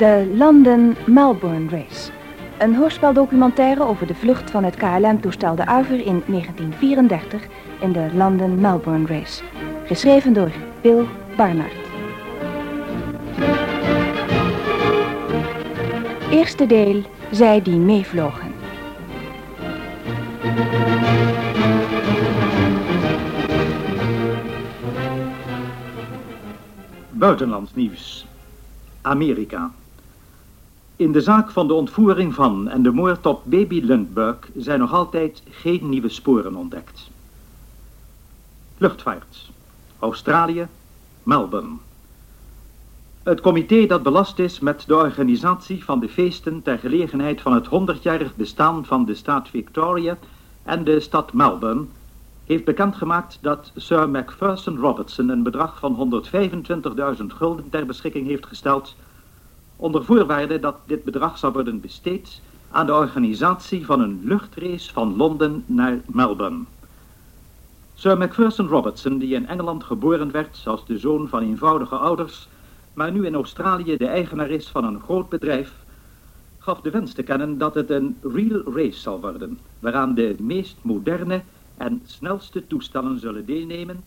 De London-Melbourne Race. Een hoorspel-documentaire over de vlucht van het KLM-toestel de Uiver in 1934 in de London-Melbourne Race. Geschreven door Bill Barnard. Eerste deel, zij die meevlogen. Buitenlands nieuws. Amerika. In de zaak van de ontvoering van en de moord op baby Lundberg zijn nog altijd geen nieuwe sporen ontdekt. Luchtvaart. Australië, Melbourne. Het comité dat belast is met de organisatie van de feesten ter gelegenheid van het 100-jarig bestaan van de staat Victoria en de stad Melbourne heeft bekendgemaakt dat Sir Macpherson Robertson een bedrag van 125.000 gulden ter beschikking heeft gesteld, onder voorwaarde dat dit bedrag zou worden besteed aan de organisatie van een luchtrace van Londen naar Melbourne. Sir Macpherson Robertson, die in Engeland geboren werd als de zoon van eenvoudige ouders, maar nu in Australië de eigenaar is van een groot bedrijf, gaf de wens te kennen dat het een real race zal worden, waaraan de meest moderne en snelste toestellen zullen deelnemen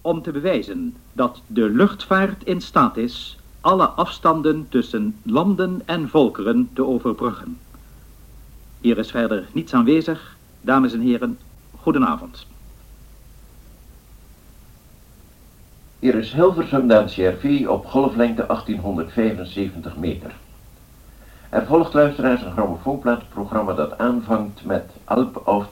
om te bewijzen dat de luchtvaart in staat is alle afstanden tussen landen en volkeren te overbruggen. Hier is verder niets aanwezig. Dames en heren, goedenavond. Hier is Hilversum de NCRV op golflengte 1875 meter. Er volgt luisteraars een grammofoonplaatprogramma dat aanvangt met Alp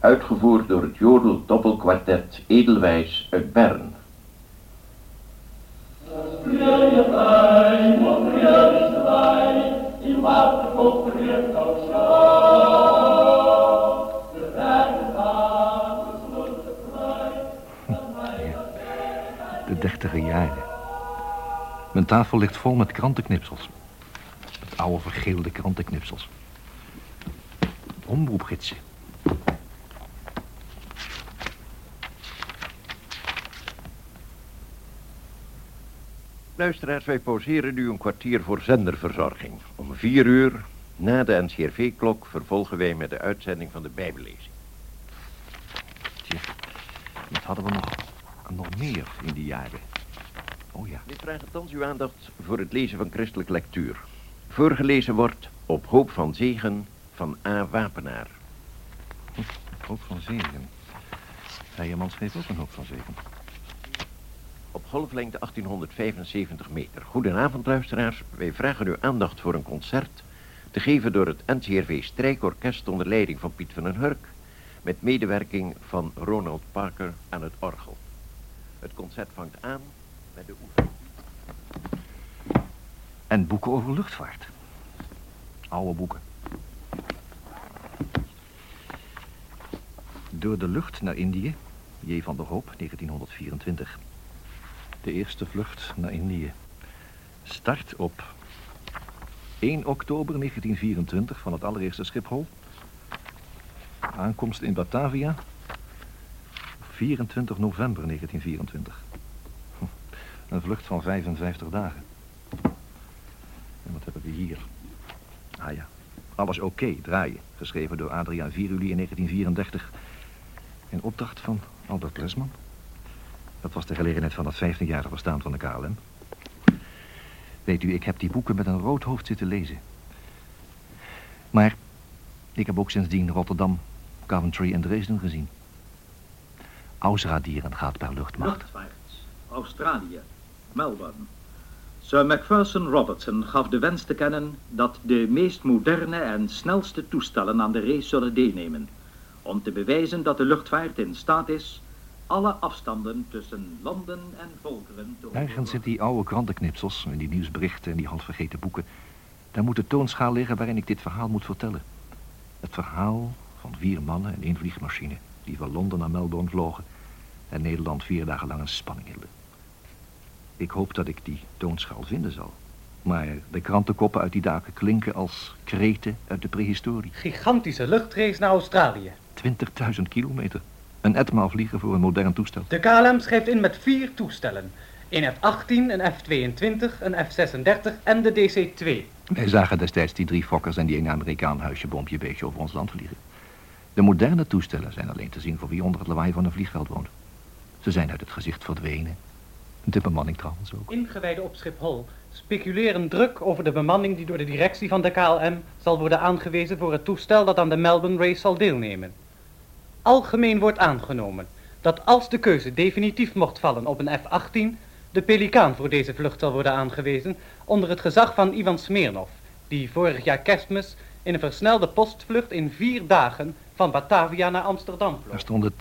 uitgevoerd door het Jodel Doppelkwartet Edelwijs uit Bern. De dertiger jaren. Mijn tafel ligt vol met krantenknipsels. Met oude vergeelde krantenknipsels. Omroepgidsen. Luisteraars, wij pauzeren nu een kwartier voor zenderverzorging. Om vier uur, na de NCRV-klok, vervolgen wij met de uitzending van de Bijbellezing. Tja, wat hadden we nog, nog meer in die jaren? Oh ja. Ik vraag thans uw aandacht voor het lezen van christelijke lectuur. Voorgelezen wordt Op Hoop van Zegen van A. Wapenaar. Hm, op Hoop van Zegen. Heijermans geeft ook een Hoop van Zegen op golflengte 1875 meter. Goedenavond luisteraars, wij vragen uw aandacht voor een concert te geven door het NCRV Strijkorkest onder leiding van Piet van den Hurk met medewerking van Ronald Parker aan het orgel. Het concert vangt aan met de oefening. En boeken over luchtvaart. Oude boeken. Door de lucht naar Indië, J. van der Hoop, 1924 de eerste vlucht naar Indië. Start op 1 oktober 1924 van het allereerste Schiphol. Aankomst in Batavia 24 november 1924. Hm, een vlucht van 55 dagen. En wat hebben we hier? Ah ja, Alles oké, draaien. Geschreven door Adriaan Viruli in 1934. In opdracht van Albert Lesman. Dat was de gelegenheid van het 15-jarige bestaan van de KLM. Weet u, ik heb die boeken met een rood hoofd zitten lezen. Maar ik heb ook sindsdien Rotterdam, Coventry en Dresden gezien. Ausradieren gaat per luchtmacht. Luchtvaart, Australië, Melbourne. Sir Macpherson Robertson gaf de wens te kennen dat de meest moderne en snelste toestellen aan de race zullen deelnemen. Om te bewijzen dat de luchtvaart in staat is alle afstanden tussen landen en volkeren... Ergens zit die oude krantenknipsels en die nieuwsberichten en die halfvergeten boeken. Daar moet de toonschaal liggen waarin ik dit verhaal moet vertellen. Het verhaal van vier mannen en één vliegmachine... die van Londen naar Melbourne vlogen... en Nederland vier dagen lang een spanning hielden. Ik hoop dat ik die toonschaal vinden zal. Maar de krantenkoppen uit die dagen klinken als kreten uit de prehistorie. Gigantische luchtrace naar Australië. 20.000 kilometer. Een etmaal vliegen voor een modern toestel. De KLM schrijft in met vier toestellen. Een F-18, een F-22, een F-36 en de DC-2. Wij zagen destijds die drie fokkers en die ene Amerikaan huisje, beestje over ons land vliegen. De moderne toestellen zijn alleen te zien voor wie onder het lawaai van een vliegveld woont. Ze zijn uit het gezicht verdwenen. De bemanning trouwens ook. Ingewijden op Schiphol speculeren druk over de bemanning die door de directie van de KLM zal worden aangewezen voor het toestel dat aan de Melbourne Race zal deelnemen. Algemeen wordt aangenomen dat als de keuze definitief mocht vallen op een F-18, de Pelikaan voor deze vlucht zal worden aangewezen onder het gezag van Ivan Smirnov, die vorig jaar kerstmis in een versnelde postvlucht in vier dagen van Batavia naar Amsterdam vloog. Er stonden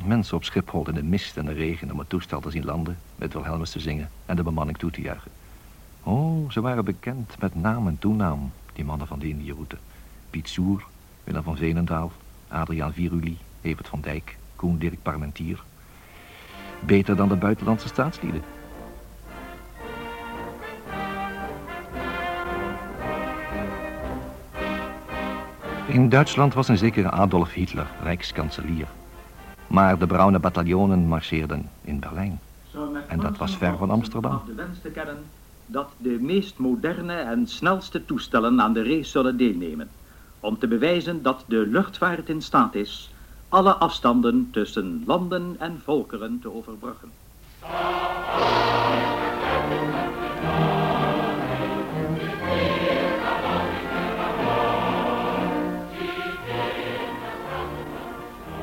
10.000 mensen op Schiphol in de mist en de regen om het toestel te zien landen, met Wilhelmus te zingen en de bemanning toe te juichen. Oh, ze waren bekend met naam en toenaam, die mannen van de Indiëroute. Piet Soer, Willem van Veenendaal, Adriaan Viruli, Evert van Dijk, Koen Dirk Parmentier. Beter dan de buitenlandse staatslieden. In Duitsland was een zekere Adolf Hitler, rijkskanselier. Maar de bruine bataljonen marcheerden in Berlijn. En dat was ver van Amsterdam. De wens te kennen dat de meest moderne en snelste toestellen aan de race zullen deelnemen. Om te bewijzen dat de luchtvaart in staat is alle afstanden tussen landen en volkeren te overbruggen.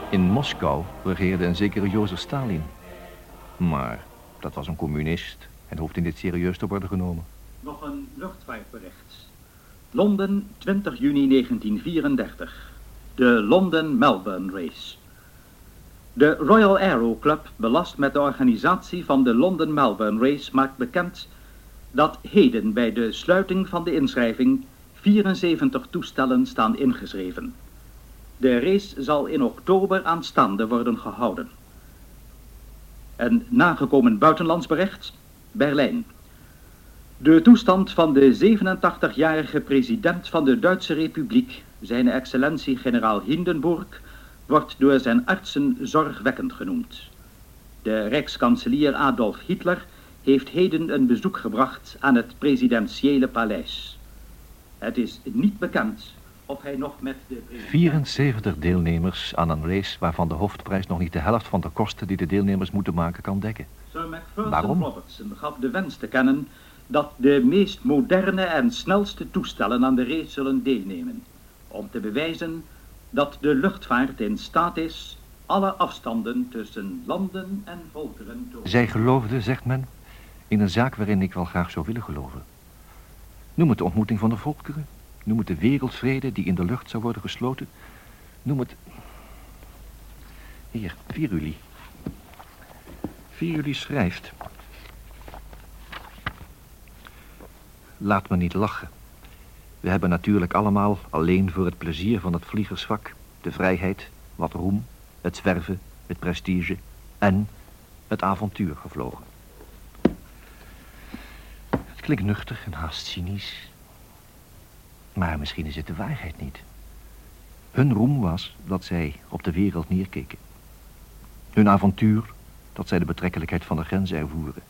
In Moskou regeerde een zekere Jozef Stalin. Maar dat was een communist en hoeft niet serieus te worden genomen. Nog een luchtvaartbericht. Londen, 20 juni 1934. De London-Melbourne Race. De Royal Aero Club, belast met de organisatie van de London-Melbourne Race, maakt bekend dat heden bij de sluiting van de inschrijving 74 toestellen staan ingeschreven. De race zal in oktober aanstaande worden gehouden. Een nagekomen buitenlandsbericht, Berlijn. De toestand van de 87-jarige president van de Duitse Republiek, zijn excellentie generaal Hindenburg, wordt door zijn artsen zorgwekkend genoemd. De rijkskanselier Adolf Hitler heeft heden een bezoek gebracht aan het presidentiële paleis. Het is niet bekend of hij nog met de... 74 deelnemers aan een race waarvan de hoofdprijs nog niet de helft van de kosten die de deelnemers moeten maken kan dekken. Sir McPherson Waarom? Robertson gaf de wens te kennen dat de meest moderne en snelste toestellen aan de race zullen deelnemen. Om te bewijzen dat de luchtvaart in staat is alle afstanden tussen landen en volkeren te Zij geloofde, zegt men, in een zaak waarin ik wel graag zou willen geloven. Noem het de ontmoeting van de volkeren. Noem het de wereldvrede die in de lucht zou worden gesloten. Noem het... Hier, 4 juli. 4 juli schrijft... Laat me niet lachen. We hebben natuurlijk allemaal alleen voor het plezier van het vliegersvak, de vrijheid, wat roem, het zwerven, het prestige en het avontuur gevlogen. Het klinkt nuchter en haast cynisch. Maar misschien is het de waarheid niet. Hun roem was dat zij op de wereld neerkeken. Hun avontuur dat zij de betrekkelijkheid van de grenzen ervoeren.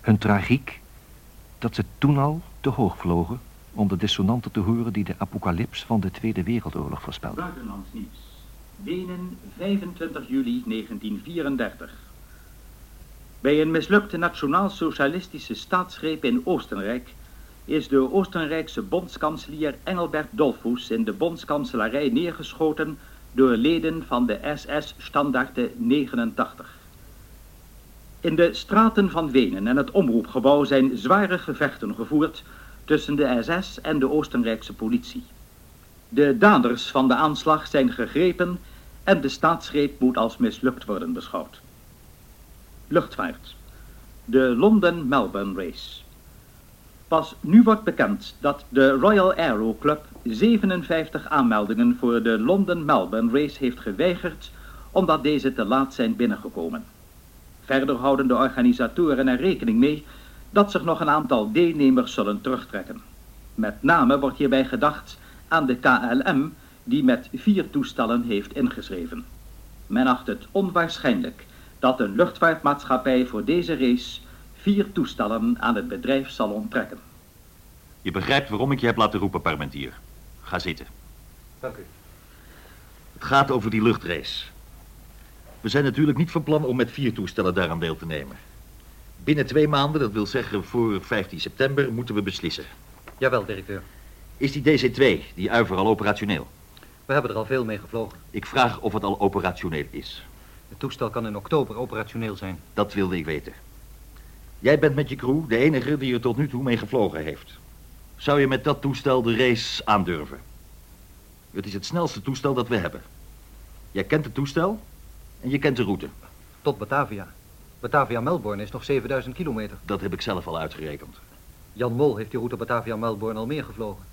Hun tragiek dat ze toen al te hoog vlogen om de dissonanten te horen die de apocalyps van de Tweede Wereldoorlog voorspelden. Buitenlands nieuws. Wenen, 25 juli 1934. Bij een mislukte nationaal-socialistische staatsgreep in Oostenrijk is de Oostenrijkse bondskanselier Engelbert Dollfuss in de bondskanselarij neergeschoten door leden van de SS-standaarde 89. In de straten van Wenen en het omroepgebouw zijn zware gevechten gevoerd tussen de SS en de Oostenrijkse politie. De daders van de aanslag zijn gegrepen en de staatsgreep moet als mislukt worden beschouwd. Luchtvaart. De London-Melbourne Race. Pas nu wordt bekend dat de Royal Aero Club 57 aanmeldingen voor de London-Melbourne Race heeft geweigerd omdat deze te laat zijn binnengekomen. Verder houden de organisatoren er rekening mee dat zich nog een aantal deelnemers zullen terugtrekken. Met name wordt hierbij gedacht aan de KLM die met vier toestellen heeft ingeschreven. Men acht het onwaarschijnlijk dat een luchtvaartmaatschappij voor deze race vier toestellen aan het bedrijf zal onttrekken. Je begrijpt waarom ik je heb laten roepen, Parmentier. Ga zitten. Dank u. Het gaat over die luchtrace. We zijn natuurlijk niet van plan om met vier toestellen daaraan deel te nemen. Binnen twee maanden, dat wil zeggen voor 15 september, moeten we beslissen. Jawel, directeur. Is die DC-2, die uiver, al operationeel? We hebben er al veel mee gevlogen. Ik vraag of het al operationeel is. Het toestel kan in oktober operationeel zijn. Dat wilde ik weten. Jij bent met je crew de enige die er tot nu toe mee gevlogen heeft. Zou je met dat toestel de race aandurven? Het is het snelste toestel dat we hebben. Jij kent het toestel en je kent de route. Tot Batavia. Batavia-Melbourne is nog 7000 kilometer. Dat heb ik zelf al uitgerekend. Jan Mol heeft die route Batavia-Melbourne al meer gevlogen.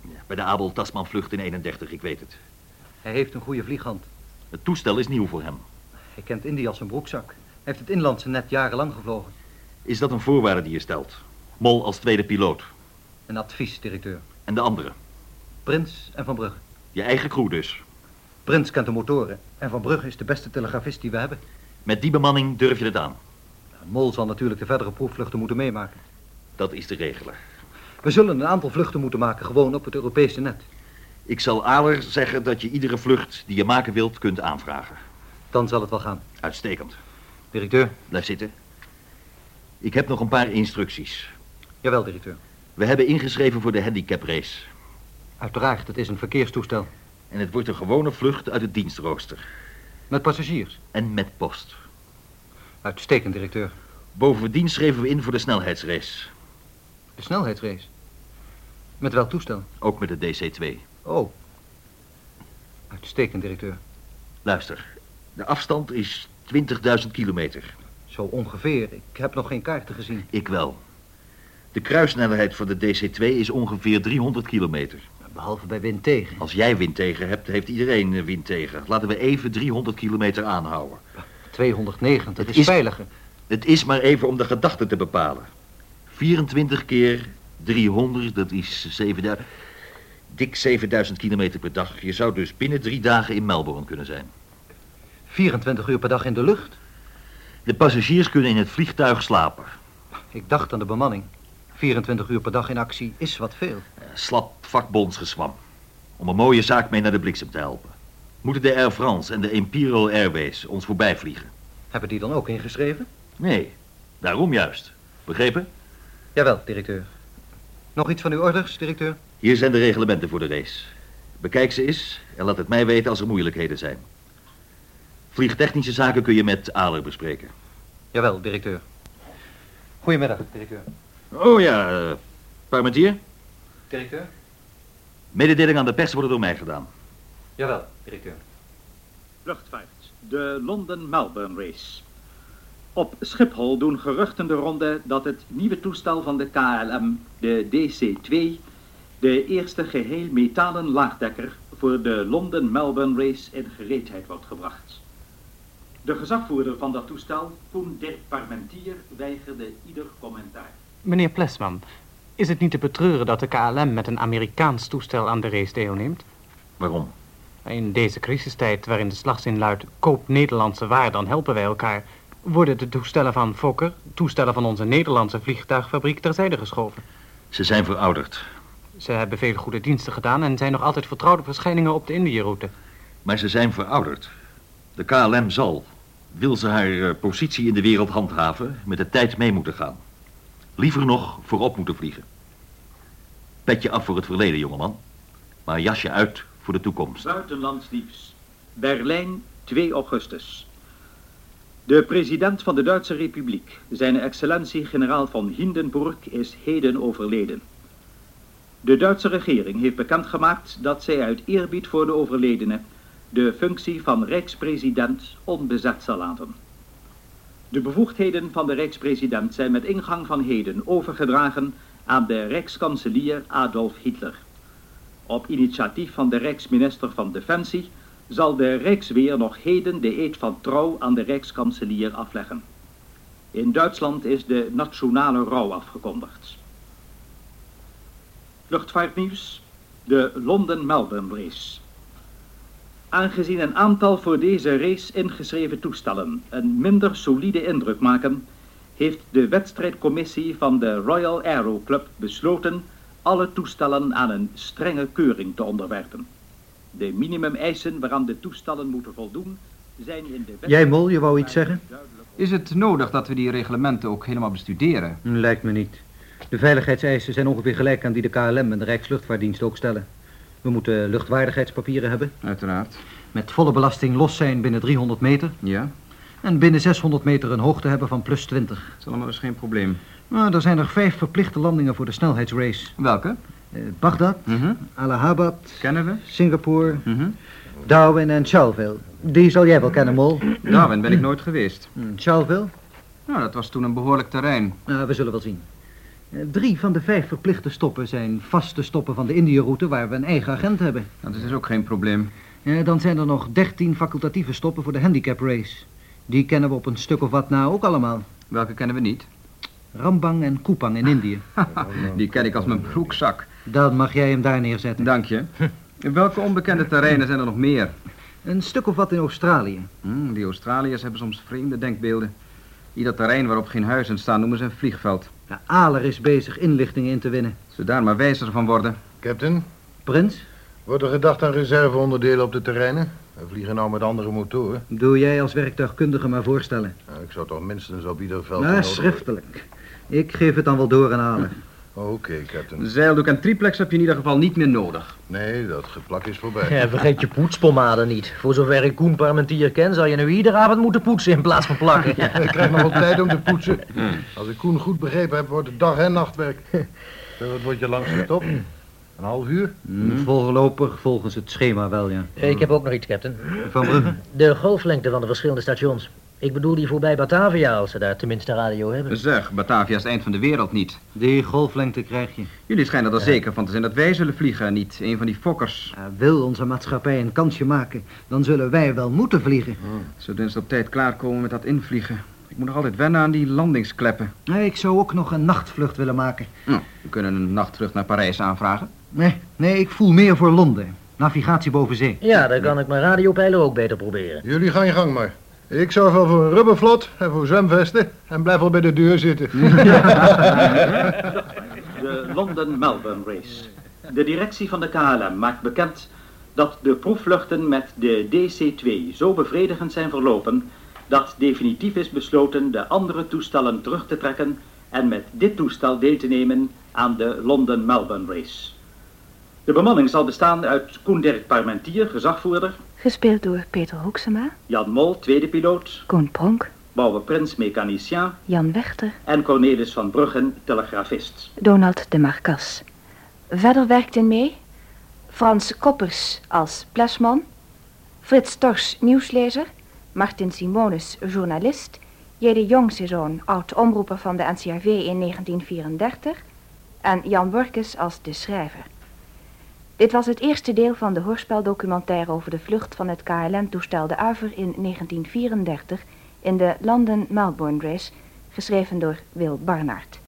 Ja, bij de Abel Tasman vlucht in 31, ik weet het. Hij heeft een goede vlieghand. Het toestel is nieuw voor hem. Hij kent India als een broekzak. Hij heeft het inlandse net jarenlang gevlogen. Is dat een voorwaarde die je stelt? Mol als tweede piloot. Een advies, directeur. En de andere? Prins en Van Brugge. Je eigen crew dus. Prins kent de motoren. En Van Brugge is de beste telegrafist die we hebben. Met die bemanning durf je het aan. Mol zal natuurlijk de verdere proefvluchten moeten meemaken. Dat is te regelen. We zullen een aantal vluchten moeten maken, gewoon op het Europese net. Ik zal Aler zeggen dat je iedere vlucht die je maken wilt kunt aanvragen. Dan zal het wel gaan. Uitstekend. Directeur? Blijf zitten. Ik heb nog een paar instructies. Jawel, directeur. We hebben ingeschreven voor de handicaprace. Uiteraard, het is een verkeerstoestel. En het wordt een gewone vlucht uit het dienstrooster. Met passagiers. En met post. Uitstekend, directeur. Bovendien schreven we in voor de snelheidsrace. De snelheidsrace. Met welk toestel? Ook met de DC-2. Oh. Uitstekend, directeur. Luister, de afstand is 20.000 kilometer. Zo ongeveer. Ik heb nog geen kaarten gezien. Ik wel. De kruissnelheid van de DC-2 is ongeveer 300 kilometer. Behalve bij wind tegen. Als jij wind tegen hebt, heeft iedereen eh, wind tegen. Laten we even 300 kilometer aanhouden. 290, dat Het is, is- veiliger. Het is maar even om de gedachte te bepalen. 24 keer 300, dat is 7000... Dik 7000 kilometer per dag. Je zou dus binnen drie dagen in Melbourne kunnen zijn. 24 uur per dag in de lucht. De passagiers kunnen in het vliegtuig slapen. Ik dacht aan de bemanning. 24 uur per dag in actie is wat veel. Eh, Slap vakbondsgezwam. Om een mooie zaak mee naar de bliksem te helpen. Moeten de Air France en de Imperial Airways ons voorbij vliegen? Hebben die dan ook ingeschreven? Nee, daarom juist. Begrepen? Jawel, directeur. Nog iets van uw orders, directeur? Hier zijn de reglementen voor de race. Bekijk ze eens en laat het mij weten als er moeilijkheden zijn. Vliegtechnische zaken kun je met Aler bespreken. Jawel, directeur. Goedemiddag, directeur. Oh ja, uh, Parmentier. Directeur? Mededeling aan de pers wordt door mij gedaan. Jawel, directeur. Luchtvaart. De London-Melbourne Race. Op Schiphol doen geruchten de ronde dat het nieuwe toestel van de KLM, de DC-2, de eerste geheel metalen laagdekker voor de London-Melbourne Race in gereedheid wordt gebracht. De gezagvoerder van dat toestel, Koen Dirk Parmentier, weigerde ieder commentaar. Meneer Plesman, is het niet te betreuren dat de KLM met een Amerikaans toestel aan de race deelneemt? Waarom? In deze crisistijd waarin de slagzin luidt, koop Nederlandse waar, dan helpen wij elkaar, worden de toestellen van Fokker, toestellen van onze Nederlandse vliegtuigfabriek terzijde geschoven. Ze zijn verouderd. Ze hebben veel goede diensten gedaan en zijn nog altijd vertrouwde verschijningen op de Indiëroute. Maar ze zijn verouderd. De KLM zal, wil ze haar eh, positie in de wereld handhaven, met de tijd mee moeten gaan. Liever nog voorop moeten vliegen. Petje af voor het verleden, jongeman. Maar jasje uit voor de toekomst. Buitenlands nieuws. Berlijn, 2 augustus. De president van de Duitse Republiek, zijn excellentie generaal von Hindenburg, is heden overleden. De Duitse regering heeft bekendgemaakt dat zij uit eerbied voor de overledene de functie van rijkspresident onbezet zal laten. De bevoegdheden van de rijkspresident zijn met ingang van heden overgedragen aan de rijkskanselier Adolf Hitler. Op initiatief van de rijksminister van Defensie zal de Rijksweer nog heden de eed van trouw aan de rijkskanselier afleggen. In Duitsland is de nationale rouw afgekondigd. Luchtvaartnieuws. De London-Melbourne race. Aangezien een aantal voor deze race ingeschreven toestellen een minder solide indruk maken, heeft de wedstrijdcommissie van de Royal Aero Club besloten alle toestellen aan een strenge keuring te onderwerpen. De minimumeisen waaraan de toestellen moeten voldoen zijn in de Jij, Mol, je wou iets zeggen? Is het nodig dat we die reglementen ook helemaal bestuderen? Lijkt me niet. De veiligheidseisen zijn ongeveer gelijk aan die de KLM en de Rijksluchtvaartdienst ook stellen. We moeten luchtwaardigheidspapieren hebben, Uiteraard. met volle belasting los zijn binnen 300 meter Ja, en binnen 600 meter een hoogte hebben van plus 20. dat is allemaal dus geen probleem. Nou, er zijn er vijf verplichte landingen voor de snelheidsrace. Welke? Eh, Bagdad, Mhm. Allahabad, Kennen we? Singapore, Mhm. Darwin en Charleville. Die zal jij wel kennen, Mol. Darwin ben ik nooit geweest. Charleville? Nou, dat was toen een behoorlijk terrein. Nou, we zullen wel zien. Eh, Drie van de vijf verplichte stoppen zijn vaste stoppen van de Indië-route waar we een eigen agent hebben. Dat is dus ook geen probleem. Eh, Dan zijn er nog dertien facultatieve stoppen voor de handicap race. Die kennen we op een stuk of wat na ook allemaal. Welke kennen we niet? Rambang en Kupang in Indië. Die ken ik als mijn broekzak. Dan mag jij hem daar neerzetten. Dank je. Welke onbekende terreinen zijn er nog meer? Een stuk of wat in Australië. Hm, die Australiërs hebben soms vreemde denkbeelden. Ieder terrein waarop geen huizen staan noemen ze een vliegveld. Ja, Aler is bezig inlichtingen in te winnen. We daar maar wijzer van worden. Captain, Prins, wordt er gedacht aan reserveonderdelen op de terreinen? We vliegen nou met andere motoren. doe jij als werktuigkundige maar voorstellen. Nou, ik zou toch minstens op ieder veld... Ja, schriftelijk. Ik geef het dan wel door aan Aler. Oké, captain. Zeildoek en triplex heb je in ieder geval niet meer nodig. Nee, dat geplak is voorbij. Ja, vergeet je poetspomade niet. Voor zover ik Koen Parmentier ken, zou je nu iedere avond moeten poetsen in plaats van plakken. Ik krijg nog wel tijd om te poetsen. Als ik Koen goed begrepen heb, wordt het dag- en nachtwerk. Wat wordt je langs gestopt? Een half uur? Hm, Voorlopig volgens het schema wel, ja. Ik heb ook nog iets, captain. Van Brugge. De golflengte van de verschillende stations. Ik bedoel die voorbij Batavia, als ze daar tenminste radio hebben. Zeg, Batavia is het eind van de wereld niet. Die golflengte krijg je. Jullie schijnen er zeker van te zijn dat wij zullen vliegen en niet een van die fokkers. Ja, wil onze maatschappij een kansje maken, dan zullen wij wel moeten vliegen. Zullen we eens op tijd klaarkomen met dat invliegen? Ik moet nog altijd wennen aan die landingskleppen. Nee, ik zou ook nog een nachtvlucht willen maken. Nou, we kunnen een nachtvlucht naar Parijs aanvragen. Nee, nee, ik voel meer voor Londen. Navigatie boven zee. Ja, dan kan ik mijn radiopijler ook beter proberen. Jullie gaan je gang maar. Ik zorg wel voor een rubbervlot en voor zwemvesten. En blijf wel bij de deur zitten. De London-Melbourne Race. De directie van de KLM maakt bekend dat de proefvluchten met de DC-2 zo bevredigend zijn verlopen dat definitief is besloten de andere toestellen terug te trekken en met dit toestel deel te nemen aan de London-Melbourne Race. De bemanning zal bestaan uit Koen Dirk Parmentier, gezagvoerder, Gespeeld door Peter Hoeksema, Jan Mol, tweede piloot, Koen Pronk, Bouwe Prins, mechanicien. Jan Wechter, en Cornelis van Bruggen, telegrafist. Donald de Marcas. Verder werkten mee Frans Koppers als plesman, Frits Tors nieuwslezer, Martin Simonis journalist, J.D. Jongsezoon oud-omroeper van de NCRV in 1934 en Jan Workes als de schrijver. Dit was het eerste deel van de hoorspel-documentaire over de vlucht van het KLM-toestel de Uiver in 1934 in de London-Melbourne Race, geschreven door Wil Barnard.